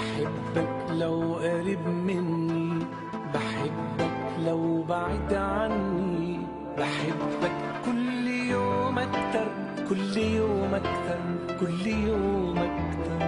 بحبك لو قريب مني بحبك لو بعد عني. بحبك كل يوم أكتر كل يوم أكتر كل يوم أكتر.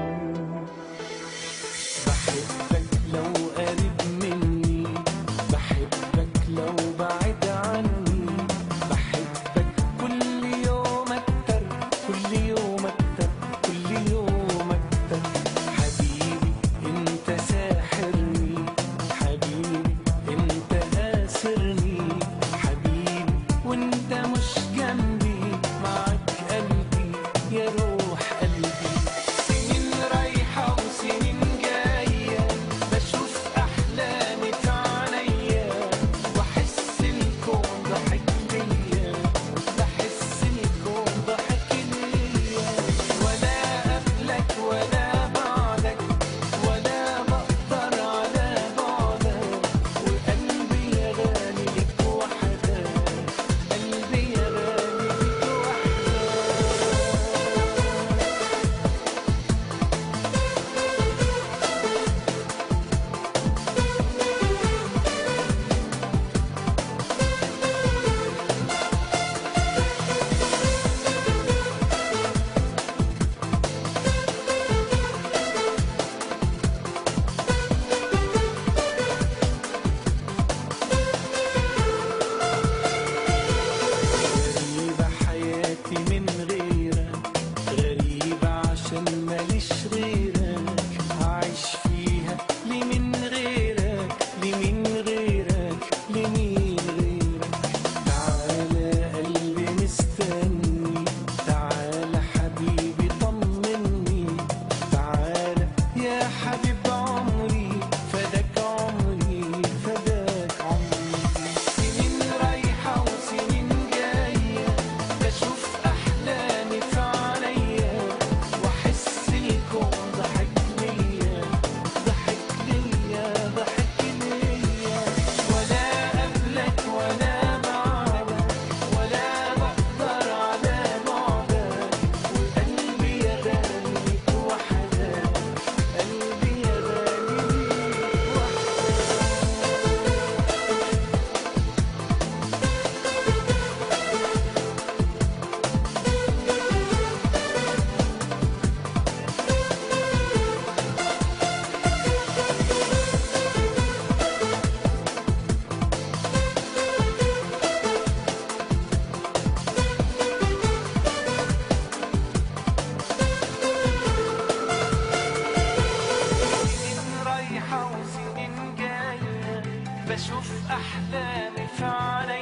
سنين جاية بشوف أحلامي في عيني